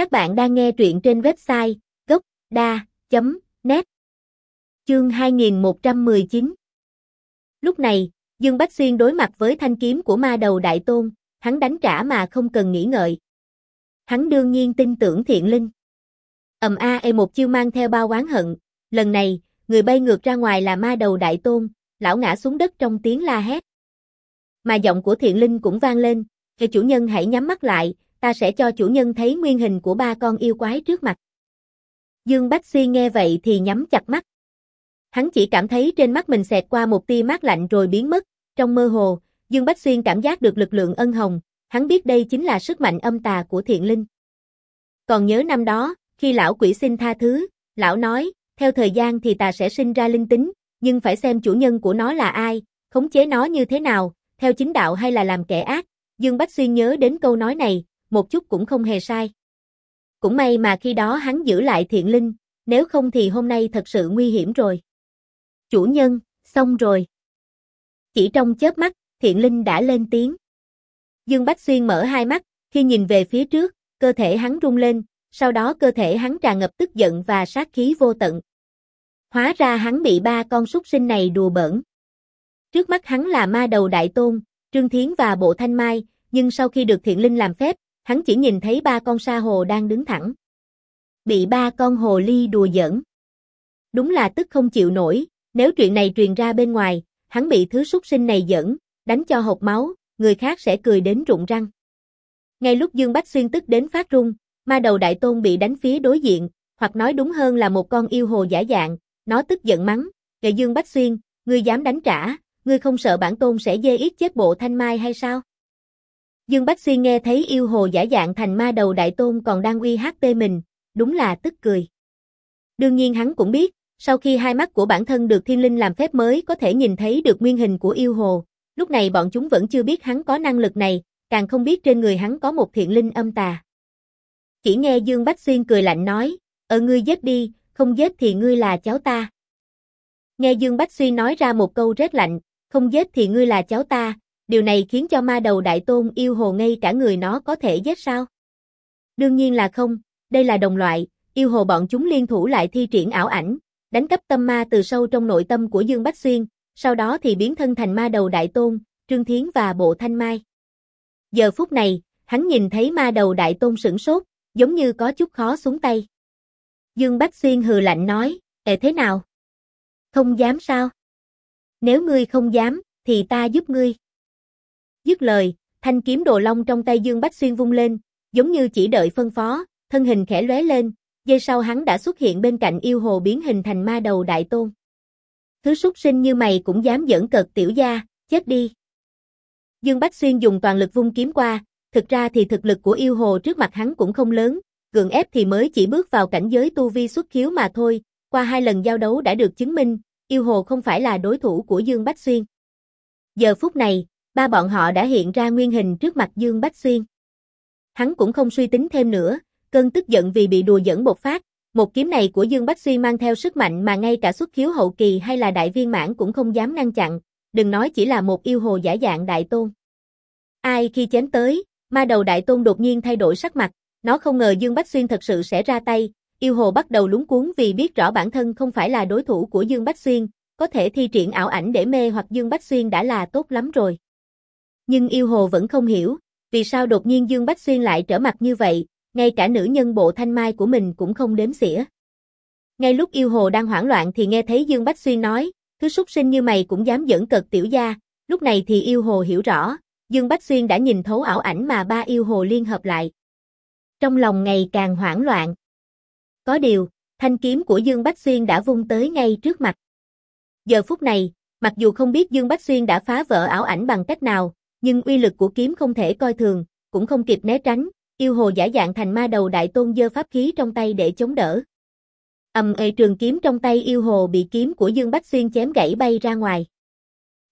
Các bạn đang nghe truyện trên website gốc.da.net Chương 2119 Lúc này, Dương Bách Xuyên đối mặt với thanh kiếm của ma đầu đại tôn, hắn đánh trả mà không cần nghĩ ngợi. Hắn đương nhiên tin tưởng thiện linh. Ầm a e một chiêu mang theo bao oán hận, lần này, người bay ngược ra ngoài là ma đầu đại tôn, lão ngã xuống đất trong tiếng la hét. Mà giọng của thiện linh cũng vang lên, cho chủ nhân hãy nhắm mắt lại, ta sẽ cho chủ nhân thấy nguyên hình của ba con yêu quái trước mặt." Dương Bách Xuyên nghe vậy thì nhắm chặt mắt. Hắn chỉ cảm thấy trên mắt mình xẹt qua một tia mát lạnh rồi biến mất, trong mơ hồ, Dương Bách Xuyên cảm giác được lực lượng ân hồng, hắn biết đây chính là sức mạnh âm tà của thiện linh. Còn nhớ năm đó, khi lão quỷ xin tha thứ, lão nói, theo thời gian thì ta sẽ sinh ra linh tính, nhưng phải xem chủ nhân của nó là ai, khống chế nó như thế nào, theo chính đạo hay là làm kẻ ác. Dương Bách Xuyên nhớ đến câu nói này, một chút cũng không hề sai. Cũng may mà khi đó hắn giữ lại thiện linh, nếu không thì hôm nay thật sự nguy hiểm rồi. Chủ nhân, xong rồi. Chỉ trong chớp mắt, thiện linh đã lên tiếng. Dương Bách Xuyên mở hai mắt, khi nhìn về phía trước, cơ thể hắn rung lên, sau đó cơ thể hắn tràn ngập tức giận và sát khí vô tận. Hóa ra hắn bị ba con súc sinh này đùa bỡn. Trước mắt hắn là ma đầu đại tôn, Trương Thiến và Bộ Thanh Mai, nhưng sau khi được thiện linh làm phép, hắn chỉ nhìn thấy ba con sa hồ đang đứng thẳng. Bị ba con hồ ly đùa giỡn. Đúng là tức không chịu nổi, nếu chuyện này truyền ra bên ngoài, hắn bị thứ súc sinh này giỡn, đánh cho hộc máu, người khác sẽ cười đến rụng răng. Ngay lúc Dương Bách Xuyên tức đến phát run, ma đầu đại tôn bị đánh phía đối diện, hoặc nói đúng hơn là một con yêu hồ giả dạng, nó tức giận mắng, "Kệ Dương Bách Xuyên, ngươi dám đánh trả, ngươi không sợ bản tôn sẽ dê ít chết bộ thanh mai hay sao?" Dương Bách Xuyên nghe thấy yêu hồ giả dạng thành ma đầu đại tôn còn đang uy HP mình, đúng là tức cười. Đương nhiên hắn cũng biết, sau khi hai mắt của bản thân được thiên linh làm phép mới có thể nhìn thấy được nguyên hình của yêu hồ, lúc này bọn chúng vẫn chưa biết hắn có năng lực này, càng không biết trên người hắn có một thiện linh âm tà. Chỉ nghe Dương Bách Xuyên cười lạnh nói, ở ngươi giết đi, không giết thì ngươi là cháu ta. Nghe Dương Bách Xuyên nói ra một câu rét lạnh, không giết thì ngươi là cháu ta, điều này khiến cho ma đầu đại tôn yêu hồ ngay cả người nó có thể giết sao? Đương nhiên là không, đây là đồng loại, yêu hồ bọn chúng liên thủ lại thi triển ảo ảnh, đánh cắp tâm ma từ sâu trong nội tâm của Dương Bách Xuyên, sau đó thì biến thân thành ma đầu đại tôn, Trương Thiến và Bộ Thanh Mai. Giờ phút này, hắn nhìn thấy ma đầu đại tôn sửng sốt, giống như có chút khó xuống tay. Dương Bách Xuyên hừ lạnh nói, Ê thế nào? Không dám sao? Nếu ngươi không dám, thì ta giúp ngươi. Dứt lời, thanh kiếm đồ long trong tay Dương Bách Xuyên vung lên, giống như chỉ đợi phân phó, thân hình khẽ lóe lên, giây sau hắn đã xuất hiện bên cạnh yêu hồ biến hình thành ma đầu đại tôn. Thứ súc sinh như mày cũng dám giỡn cợt tiểu gia, chết đi. Dương Bách Xuyên dùng toàn lực vung kiếm qua, thực ra thì thực lực của yêu hồ trước mặt hắn cũng không lớn, gượng ép thì mới chỉ bước vào cảnh giới tu vi xuất khiếu mà thôi, qua hai lần giao đấu đã được chứng minh, yêu hồ không phải là đối thủ của Dương Bách Xuyên. Giờ phút này, ba bọn họ đã hiện ra nguyên hình trước mặt Dương Bách Xuyên. Hắn cũng không suy tính thêm nữa, cơn tức giận vì bị đùa dẫn bộc phát, một kiếm này của Dương Bách Xuyên mang theo sức mạnh mà ngay cả xuất khiếu hậu kỳ hay là đại viên mãn cũng không dám ngăn chặn, đừng nói chỉ là một yêu hồ giả dạng đại tôn. Ai khi chém tới, ma đầu đại tôn đột nhiên thay đổi sắc mặt, nó không ngờ Dương Bách Xuyên thật sự sẽ ra tay, yêu hồ bắt đầu lúng cuốn vì biết rõ bản thân không phải là đối thủ của Dương Bách Xuyên, có thể thi triển ảo ảnh để mê hoặc Dương Bách Xuyên đã là tốt lắm rồi. Nhưng yêu hồ vẫn không hiểu, vì sao đột nhiên Dương Bách Xuyên lại trở mặt như vậy, ngay cả nữ nhân bộ thanh mai của mình cũng không đếm xỉa. Ngay lúc yêu hồ đang hoảng loạn thì nghe thấy Dương Bách Xuyên nói, thứ súc sinh như mày cũng dám dẫn cợt tiểu gia, lúc này thì yêu hồ hiểu rõ, Dương Bách Xuyên đã nhìn thấu ảo ảnh mà ba yêu hồ liên hợp lại. Trong lòng ngày càng hoảng loạn. Có điều, thanh kiếm của Dương Bách Xuyên đã vung tới ngay trước mặt. Giờ phút này, mặc dù không biết Dương Bách Xuyên đã phá vỡ ảo ảnh bằng cách nào, nhưng uy lực của kiếm không thể coi thường, cũng không kịp né tránh, yêu hồ giả dạng thành ma đầu đại tôn dơ pháp khí trong tay để chống đỡ. Ầm ề trường kiếm trong tay yêu hồ bị kiếm của Dương Bách Xuyên chém gãy bay ra ngoài.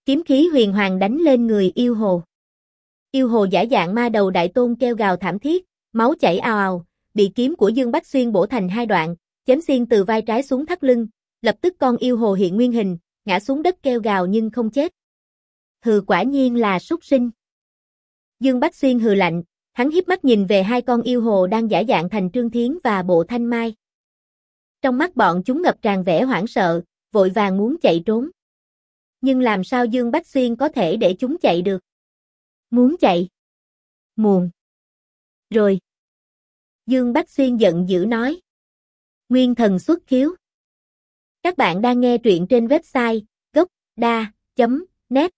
Kiếm khí huyền hoàng đánh lên người yêu hồ. Yêu hồ giả dạng ma đầu đại tôn kêu gào thảm thiết, máu chảy ào ào, bị kiếm của Dương Bách Xuyên bổ thành hai đoạn, chém xiên từ vai trái xuống thắt lưng, lập tức con yêu hồ hiện nguyên hình, ngã xuống đất kêu gào nhưng không chết. Hừ quả nhiên là súc sinh. Dương Bách Xuyên hừ lạnh, Hắn hiếp mắt nhìn về hai con yêu hồ đang giả dạng thành Trương Thiến và Bộ Thanh Mai. Trong mắt bọn chúng ngập tràn vẻ hoảng sợ, vội vàng muốn chạy trốn. Nhưng làm sao Dương Bách Xuyên có thể để chúng chạy được? Muốn chạy? Muộn. Rồi. Dương Bách Xuyên giận dữ nói. Nguyên thần xuất khiếu. Các bạn đang nghe truyện trên website gocda.net